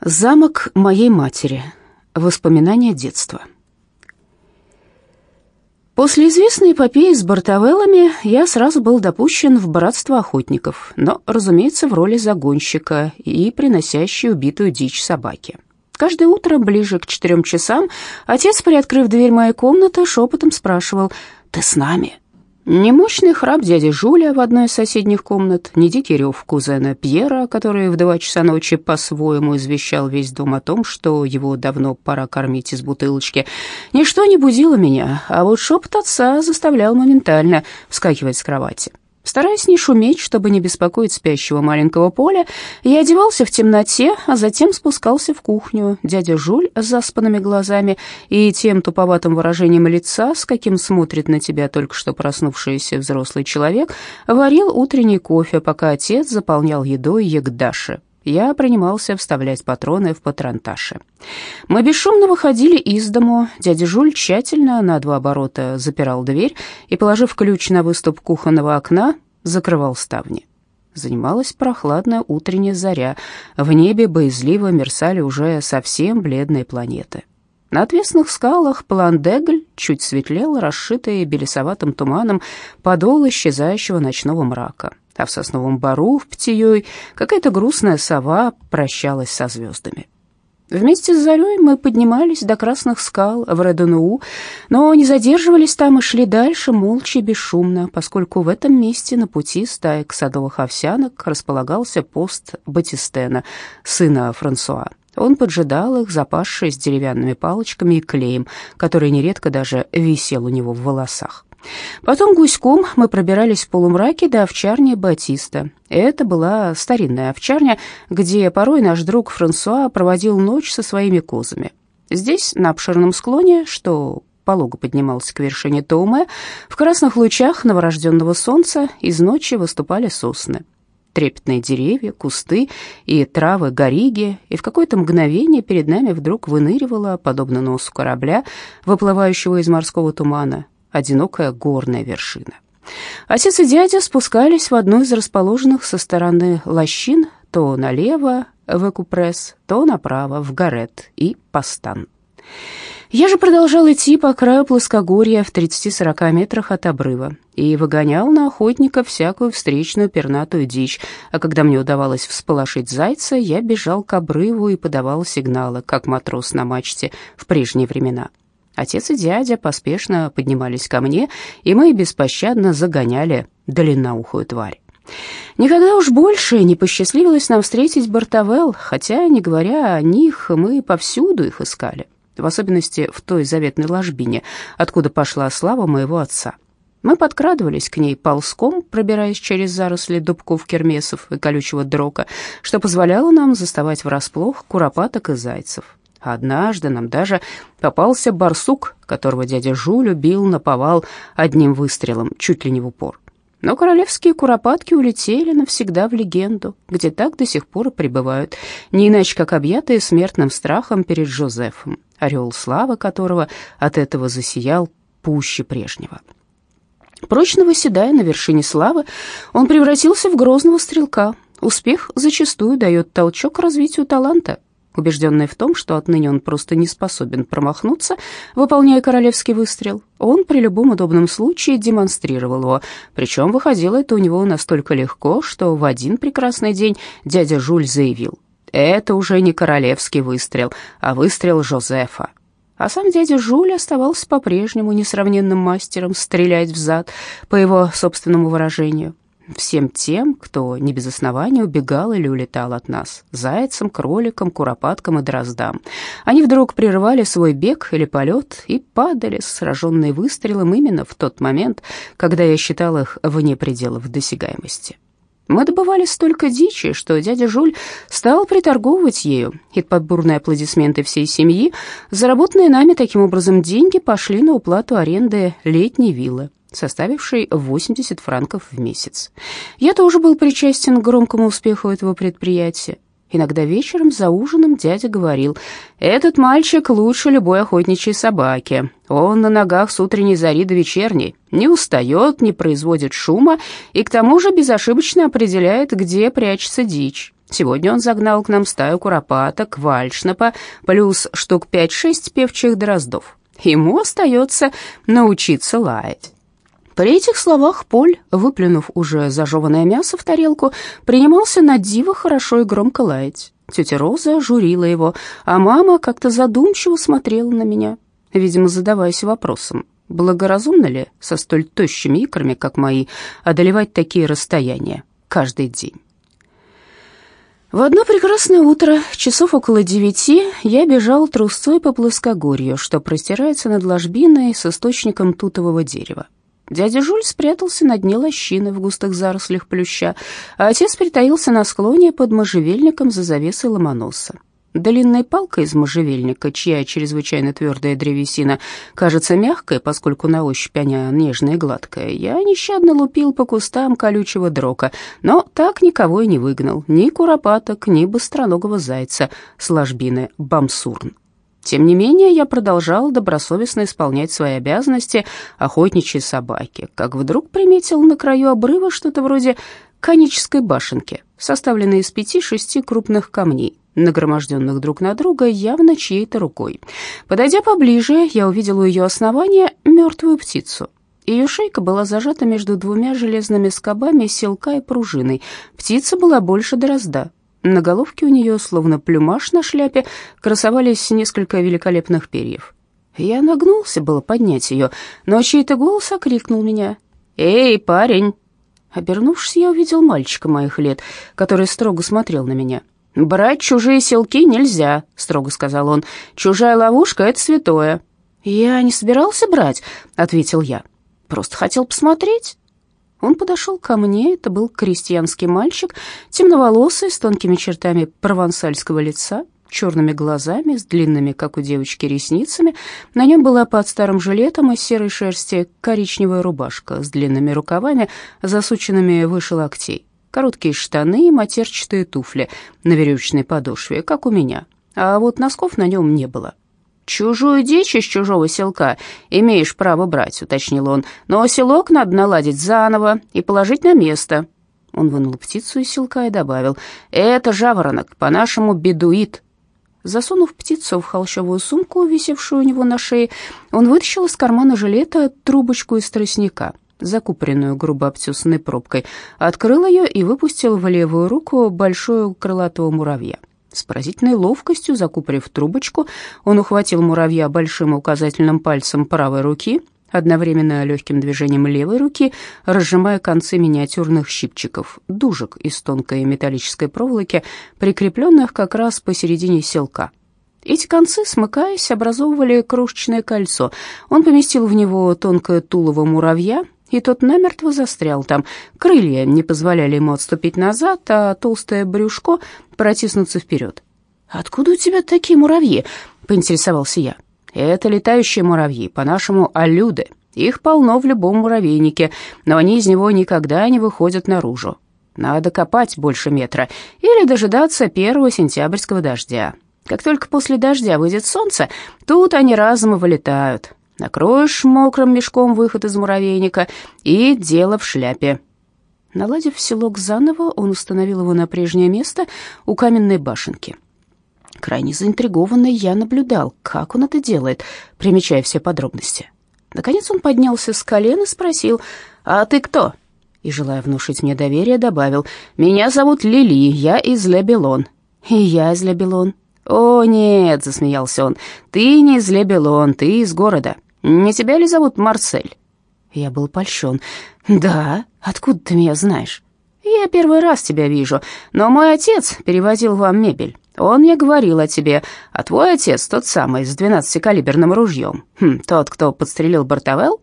Замок моей матери. Воспоминания детства. После известной эпопеи с Бартовеллами я сразу был допущен в братство охотников, но, разумеется, в роли загонщика и приносящей убитую дичь собаки. Каждое утро, ближе к четырем часам, отец, приоткрыв дверь моей комнаты, шепотом спрашивал «Ты с нами?» Ни мощный храп дяди Жуля в одной из соседних комнат, ни дикий рев кузена Пьера, который в два часа ночи по-своему извещал весь дом о том, что его давно пора кормить из бутылочки. Ничто не будило меня, а вот шепот отца заставлял моментально вскакивать с кровати. Стараясь не шуметь, чтобы не беспокоить спящего маленького поля, я одевался в темноте, а затем спускался в кухню. Дядя Жуль с заспанными глазами и тем туповатым выражением лица, с каким смотрит на тебя только что проснувшийся взрослый человек, варил утренний кофе, пока отец заполнял едой ягдаши. Я принимался вставлять патроны в патронташи. Мы бесшумно выходили из дому. Дядя Жуль тщательно на два оборота запирал дверь и, положив ключ на выступ кухонного окна, закрывал ставни. Занималась прохладная утренняя заря. В небе боязливо мерцали уже совсем бледные планеты. На отвесных скалах Пландегль чуть светлел, расшитый белесоватым туманом подол исчезающего ночного мрака. А в сосновом бару в Птией какая-то грустная сова прощалась со звездами. Вместе с зарей мы поднимались до красных скал в Редонуу, но не задерживались там и шли дальше молча бесшумно, поскольку в этом месте на пути стаек садовых овсянок располагался пост Батистена, сына Франсуа. Он поджидал их, запасшись деревянными палочками и клеем, который нередко даже висел у него в волосах. Потом гуськом мы пробирались в полумраке до овчарни Батиста. Это была старинная овчарня, где порой наш друг Франсуа проводил ночь со своими козами. Здесь, на обширном склоне, что полого поднимался к вершине Тауме, в красных лучах новорожденного солнца из ночи выступали сосны. Трепетные деревья, кусты и травы гориги, и в какое-то мгновение перед нами вдруг выныривала, подобно носу корабля, выплывающего из морского тумана, одинокая горная вершина. Отец и дядя спускались в одну из расположенных со стороны лощин, то налево в Экупресс, то направо в Гарет и Пастан. Я же продолжал идти по краю плоскогорья в 30-40 метрах от обрыва и выгонял на охотника всякую встречную пернатую дичь, а когда мне удавалось всполошить зайца, я бежал к обрыву и подавал сигналы, как матрос на мачте в прежние времена. Отец и дядя поспешно поднимались ко мне, и мы беспощадно загоняли длинноухую тварь. Никогда уж больше не посчастливилось нам встретить Бартовел, хотя, не говоря о них, мы повсюду их искали, в особенности в той заветной ложбине, откуда пошла слава моего отца. Мы подкрадывались к ней ползком, пробираясь через заросли дубков кермесов и колючего дрока, что позволяло нам заставать врасплох куропаток и зайцев. Однажды нам даже попался барсук, которого дядя Жуль убил наповал одним выстрелом, чуть ли не в упор. Но королевские куропатки улетели навсегда в легенду, где так до сих пор пребывают, не иначе как объятые смертным страхом перед Жозефом, орел славы которого от этого засиял пуще прежнего. Прочно выседая на вершине славы, он превратился в грозного стрелка. Успех зачастую дает толчок развитию таланта, Убежденный в том, что отныне он просто не способен промахнуться, выполняя королевский выстрел, он при любом удобном случае демонстрировал его, причем выходило это у него настолько легко, что в один прекрасный день дядя Жуль заявил, «Это уже не королевский выстрел, а выстрел Жозефа». А сам дядя Жуль оставался по-прежнему несравненным мастером стрелять в зад, по его собственному выражению всем тем, кто не без основания убегал или улетал от нас, зайцам, кроликам, куропаткам и дроздам. Они вдруг прерывали свой бег или полет и падали, сраженные выстрелом именно в тот момент, когда я считал их вне пределов досягаемости. Мы добывали столько дичи, что дядя Жуль стал приторговывать ею, и под бурные аплодисменты всей семьи заработанные нами таким образом деньги пошли на уплату аренды летней виллы составивший 80 франков в месяц. Я тоже был причастен к громкому успеху этого предприятия. Иногда вечером за ужином дядя говорил, «Этот мальчик лучше любой охотничьей собаки. Он на ногах с утренней зари до вечерней, не устает, не производит шума и к тому же безошибочно определяет, где прячется дичь. Сегодня он загнал к нам стаю куропаток, вальшнапа, плюс штук пять-шесть певчих дроздов. Ему остается научиться лаять. При этих словах Поль, выплюнув уже зажеванное мясо в тарелку, принимался на диво хорошо и громко лаять. Тетя Роза журила его, а мама как-то задумчиво смотрела на меня, видимо, задаваясь вопросом, благоразумно ли со столь тощими икрами, как мои, одолевать такие расстояния каждый день. В одно прекрасное утро, часов около девяти, я бежал трусцой по плоскогорью, что простирается над ложбиной с источником тутового дерева. Дядя Жуль спрятался на дне лощины в густых зарослях плюща, а отец притаился на склоне под можжевельником за завесой ломоноса. Длинной палкой из можжевельника, чья чрезвычайно твердая древесина кажется мягкой, поскольку на ощупь она нежная и гладкая, я нещадно лупил по кустам колючего дрока, но так никого и не выгнал, ни куропаток, ни быстроногого зайца с ложбины Бамсурн. Тем не менее, я продолжал добросовестно исполнять свои обязанности охотничьей собаки, как вдруг приметил на краю обрыва что-то вроде конической башенки, составленной из пяти-шести крупных камней, нагроможденных друг на друга явно чьей-то рукой. Подойдя поближе, я увидел у ее основания мертвую птицу. Ее шейка была зажата между двумя железными скобами селка и пружиной. Птица была больше дрозда, на головке у нее, словно плюмаж на шляпе, красовались несколько великолепных перьев. Я нагнулся было поднять ее, но чей-то голос окрикнул меня. «Эй, парень!» Обернувшись, я увидел мальчика моих лет, который строго смотрел на меня. «Брать чужие селки нельзя», — строго сказал он. «Чужая ловушка — это святое». «Я не собирался брать», — ответил я. «Просто хотел посмотреть». Он подошел ко мне, это был крестьянский мальчик, темноволосый, с тонкими чертами провансальского лица, черными глазами, с длинными, как у девочки, ресницами. На нем была под старым жилетом из серой шерсти коричневая рубашка с длинными рукавами, засученными выше локтей, короткие штаны и матерчатые туфли на веревочной подошве, как у меня, а вот носков на нем не было. «Чужую дичь из чужого селка имеешь право брать», — уточнил он, «но селок надо наладить заново и положить на место». Он вынул птицу из селка и добавил, «Это жаворонок, по-нашему бедуит». Засунув птицу в холщовую сумку, висевшую у него на шее, он вытащил из кармана жилета трубочку из тростника, закупоренную грубо обтесанной пробкой, открыл ее и выпустил в левую руку большую крылатого муравья. С поразительной ловкостью, закупорив трубочку, он ухватил муравья большим указательным пальцем правой руки, одновременно легким движением левой руки, разжимая концы миниатюрных щипчиков, дужек из тонкой металлической проволоки, прикрепленных как раз посередине селка. Эти концы, смыкаясь, образовывали крошечное кольцо. Он поместил в него тонкое тулово муравья, и тот намертво застрял там. Крылья не позволяли ему отступить назад, а толстое брюшко протиснуться вперед. «Откуда у тебя такие муравьи?» — поинтересовался я. «Это летающие муравьи, по-нашему алюды. Их полно в любом муравейнике, но они из него никогда не выходят наружу. Надо копать больше метра или дожидаться первого сентябрьского дождя. Как только после дождя выйдет солнце, тут они разом и вылетают. Накроешь мокрым мешком выход из муравейника, и дело в шляпе. Наладив селок заново, он установил его на прежнее место у каменной башенки. Крайне заинтригованный я наблюдал, как он это делает, примечая все подробности. Наконец он поднялся с колен и спросил, «А ты кто?» И, желая внушить мне доверие, добавил, «Меня зовут Лили, я из Лебелон». «И я из Лебелон». «О, нет», — засмеялся он, «ты не из Лебелон, ты из города». Не тебя ли зовут Марсель?» Я был польщен. «Да, откуда ты меня знаешь?» «Я первый раз тебя вижу, но мой отец перевозил вам мебель. Он мне говорил о тебе, а твой отец тот самый с двенадцатикалиберным ружьем. Хм, тот, кто подстрелил Бартовел?»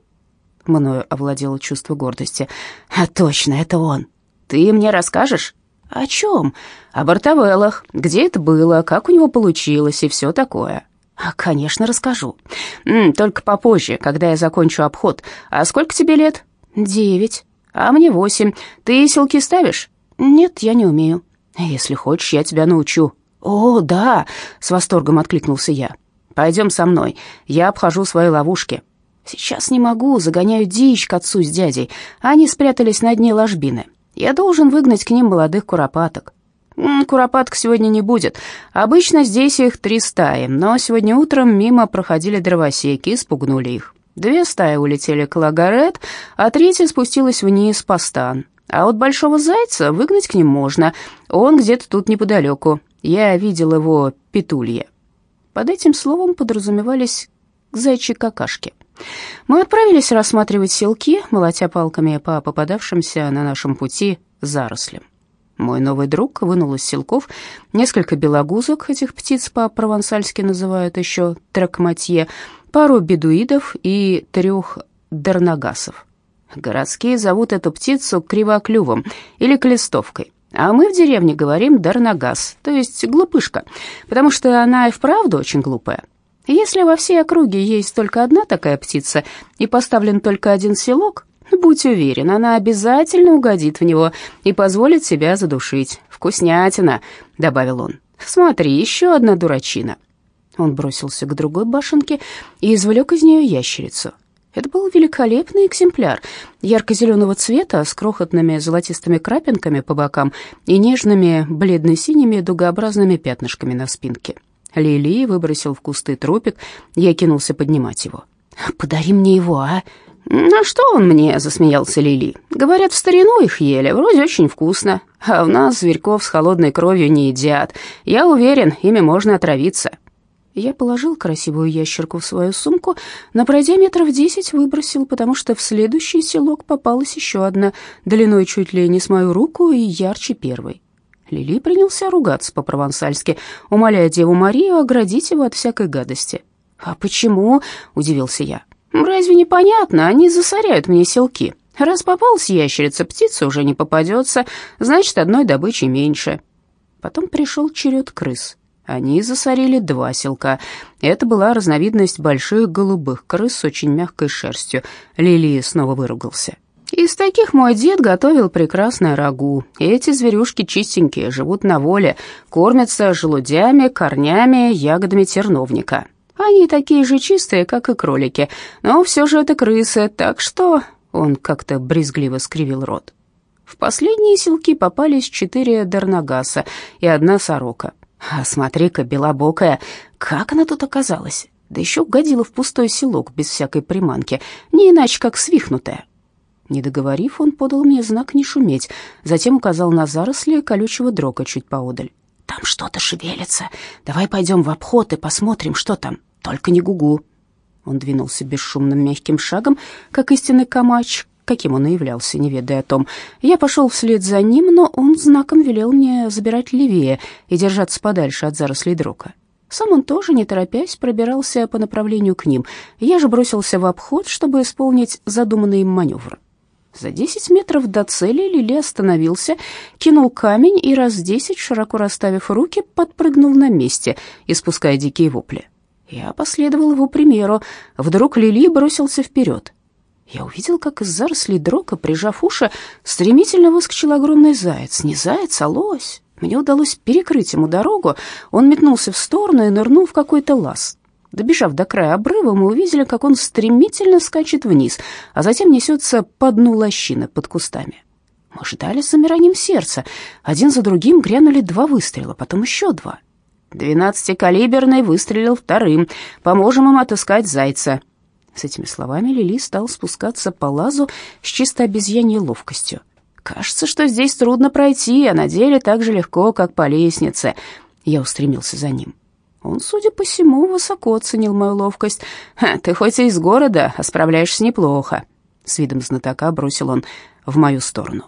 Мною овладело чувство гордости. «А точно, это он. Ты мне расскажешь?» «О чем?» «О Бартовеллах. Где это было, как у него получилось и все такое». А, «Конечно, расскажу. Только попозже, когда я закончу обход. А сколько тебе лет?» «Девять. А мне восемь. Ты селки ставишь?» «Нет, я не умею». «Если хочешь, я тебя научу». «О, да!» — с восторгом откликнулся я. «Пойдем со мной. Я обхожу свои ловушки». «Сейчас не могу, загоняю дичь к отцу с дядей. Они спрятались на дне ложбины. Я должен выгнать к ним молодых куропаток». Куропаток сегодня не будет. Обычно здесь их три стаи, но сегодня утром мимо проходили дровосеки и спугнули их. Две стаи улетели к Лагарет, а третья спустилась вниз по стан. А вот большого зайца выгнать к ним можно. Он где-то тут неподалеку. Я видел его петулье. Под этим словом подразумевались зайчьи какашки. Мы отправились рассматривать селки, молотя палками по попадавшимся на нашем пути зарослям. Мой новый друг вынул из селков несколько белогузок, этих птиц по-провансальски называют еще тракматье, пару бедуидов и трех дернагасов. Городские зовут эту птицу кривоклювом или клестовкой, а мы в деревне говорим дарнагас, то есть глупышка, потому что она и вправду очень глупая. Если во всей округе есть только одна такая птица и поставлен только один селок, будь уверен, она обязательно угодит в него и позволит себя задушить. Вкуснятина, добавил он. Смотри, еще одна дурачина. Он бросился к другой башенке и извлек из нее ящерицу. Это был великолепный экземпляр, ярко-зеленого цвета, с крохотными золотистыми крапинками по бокам и нежными бледно-синими дугообразными пятнышками на спинке. Лили выбросил в кусты трупик, я кинулся поднимать его. «Подари мне его, а?» «На что он мне?» — засмеялся Лили. «Говорят, в старину их ели, вроде очень вкусно. А у нас зверьков с холодной кровью не едят. Я уверен, ими можно отравиться». Я положил красивую ящерку в свою сумку, но пройдя метров десять выбросил, потому что в следующий селок попалась еще одна, длиной чуть ли не с мою руку и ярче первой. Лили принялся ругаться по-провансальски, умоляя Деву Марию оградить его от всякой гадости. «А почему?» — удивился я. «Разве непонятно? Они засоряют мне селки. Раз попалась ящерица, птица уже не попадется, значит, одной добычи меньше». Потом пришел черед крыс. Они засорили два селка. Это была разновидность больших голубых крыс с очень мягкой шерстью. Лили снова выругался. Из таких мой дед готовил прекрасное рагу. Эти зверюшки чистенькие, живут на воле, кормятся желудями, корнями, ягодами терновника. Они такие же чистые, как и кролики, но все же это крысы, так что...» Он как-то брезгливо скривил рот. В последние селки попались четыре дарнагаса и одна сорока. А смотри-ка, белобокая, как она тут оказалась? Да еще угодила в пустой селок без всякой приманки, не иначе как свихнутая. Не договорив, он подал мне знак не шуметь, затем указал на заросли колючего дрога чуть поодаль. «Там что-то шевелится. Давай пойдем в обход и посмотрим, что там. Только не гугу». Он двинулся бесшумным мягким шагом, как истинный камач, каким он и являлся, не ведая о том. Я пошел вслед за ним, но он знаком велел мне забирать левее и держаться подальше от зарослей дрока. Сам он тоже, не торопясь, пробирался по направлению к ним. Я же бросился в обход, чтобы исполнить задуманный им маневр. За десять метров до цели Лили остановился, кинул камень и раз десять, широко расставив руки, подпрыгнул на месте, испуская дикие вопли. Я последовал его примеру. Вдруг Лили бросился вперед. Я увидел, как из зарослей дрока, прижав уши, стремительно выскочил огромный заяц. Не заяц, а лось. Мне удалось перекрыть ему дорогу. Он метнулся в сторону и нырнул в какой-то лаз. Добежав до края обрыва, мы увидели, как он стремительно скачет вниз, а затем несется по дну лощины под кустами. Мы ждали с замиранием сердца. Один за другим грянули два выстрела, потом еще два. Двенадцатикалиберный выстрелил вторым. Поможем им отыскать зайца. С этими словами Лили стал спускаться по лазу с чисто обезьяньей ловкостью. Кажется, что здесь трудно пройти, а на деле так же легко, как по лестнице. Я устремился за ним. Он, судя по всему, высоко оценил мою ловкость. «Ты хоть и из города, а справляешься неплохо», — с видом знатока бросил он в мою сторону.